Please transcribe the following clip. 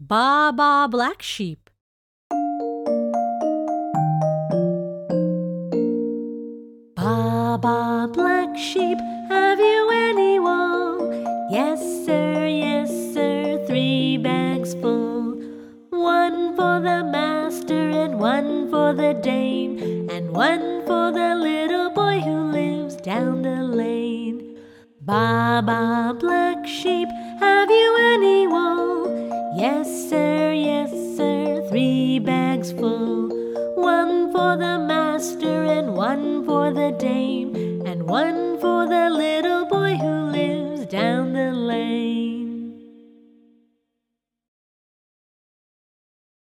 Baa ba Black Sheep. Ba ba Black Sheep, have you any wool? Yes, sir, yes, sir, three bags full. One for the master, and one for the dame, and one for the little boy who lives down the lane. Ba ba Black Sheep, have you any wool? Yes, sir, yes, sir, three bags full. One for the master, and one for the dame, and one for